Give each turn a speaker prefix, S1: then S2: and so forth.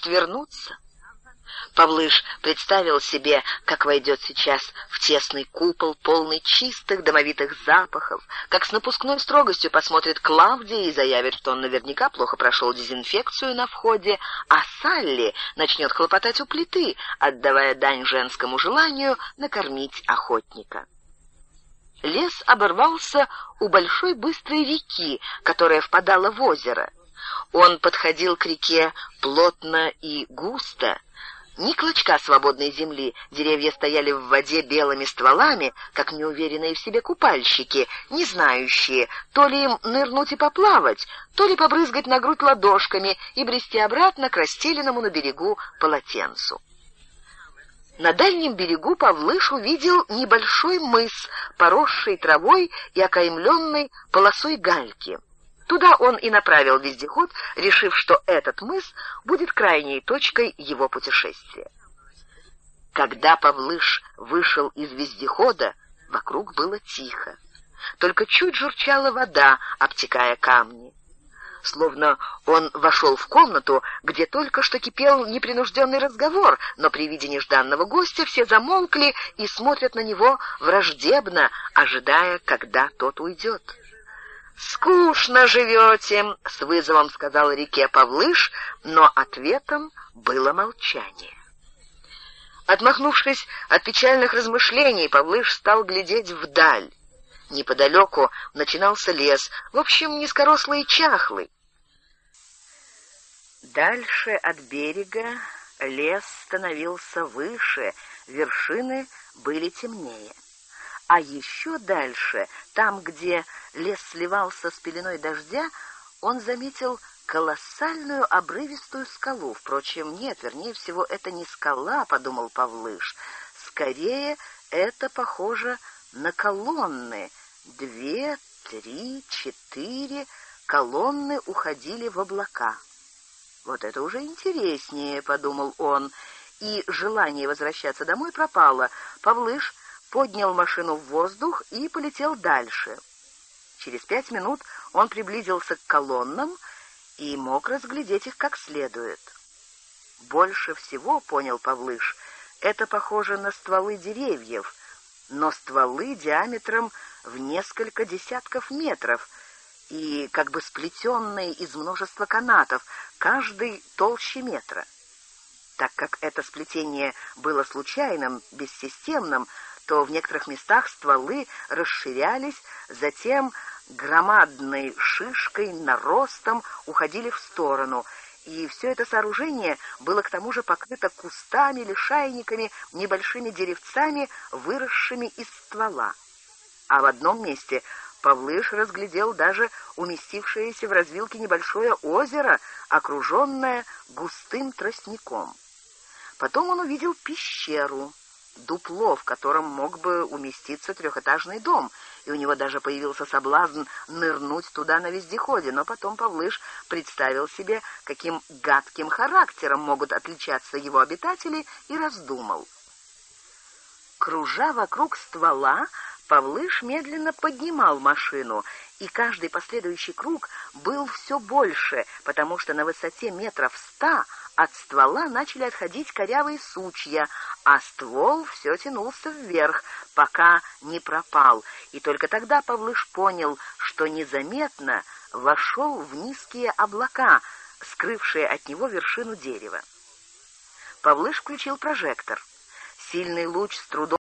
S1: может вернуться. Павлыш представил себе, как войдет сейчас в тесный купол, полный чистых домовитых запахов, как с напускной строгостью посмотрит Клавдия и заявит, что он наверняка плохо прошел дезинфекцию на входе, а Салли начнет хлопотать у плиты, отдавая дань женскому желанию накормить охотника. Лес оборвался у большой быстрой реки, которая впадала в озеро. Он подходил к реке плотно и густо, ни клочка свободной земли, деревья стояли в воде белыми стволами, как неуверенные в себе купальщики, не знающие, то ли им нырнуть и поплавать, то ли побрызгать на грудь ладошками и брести обратно к расстеленному на берегу полотенцу. На дальнем берегу Павлыш увидел небольшой мыс, поросший травой и окаймленный полосой гальки. Туда он и направил вездеход, решив, что этот мыс будет крайней точкой его путешествия. Когда Павлыш вышел из вездехода, вокруг было тихо. Только чуть журчала вода, обтекая камни. Словно он вошел в комнату, где только что кипел непринужденный разговор, но при виде нежданного гостя все замолкли и смотрят на него враждебно, ожидая, когда тот уйдет. «Скучно живете», — с вызовом сказал реке Павлыш, но ответом было молчание. Отмахнувшись от печальных размышлений, Павлыш стал глядеть вдаль. Неподалеку начинался лес, в общем, низкорослый и чахлый. Дальше от берега лес становился выше, вершины были темнее. А еще дальше, там, где лес сливался с пеленой дождя, он заметил колоссальную обрывистую скалу. Впрочем, нет, вернее всего, это не скала, подумал Павлыш. Скорее, это похоже на колонны. Две, три, четыре колонны уходили в облака. Вот это уже интереснее, подумал он, и желание возвращаться домой пропало. Павлыш поднял машину в воздух и полетел дальше. Через пять минут он приблизился к колоннам и мог разглядеть их как следует. Больше всего, понял Павлыш, это похоже на стволы деревьев, но стволы диаметром в несколько десятков метров и как бы сплетенные из множества канатов, каждый толще метра. Так как это сплетение было случайным, бессистемным, то в некоторых местах стволы расширялись, затем громадной шишкой, наростом уходили в сторону, и все это сооружение было к тому же покрыто кустами, лишайниками, небольшими деревцами, выросшими из ствола. А в одном месте Павлыш разглядел даже уместившееся в развилке небольшое озеро, окруженное густым тростником. Потом он увидел пещеру, дупло, в котором мог бы уместиться трехэтажный дом, и у него даже появился соблазн нырнуть туда на вездеходе, но потом Павлыш представил себе, каким гадким характером могут отличаться его обитатели, и раздумал. Кружа вокруг ствола, Павлыш медленно поднимал машину, и каждый последующий круг был все больше, потому что на высоте метров ста от ствола начали отходить корявые сучья, а ствол все тянулся вверх, пока не пропал, и только тогда Павлыш понял, что незаметно вошел в низкие облака, скрывшие от него вершину дерева. Павлыш включил прожектор. Сильный луч с трудом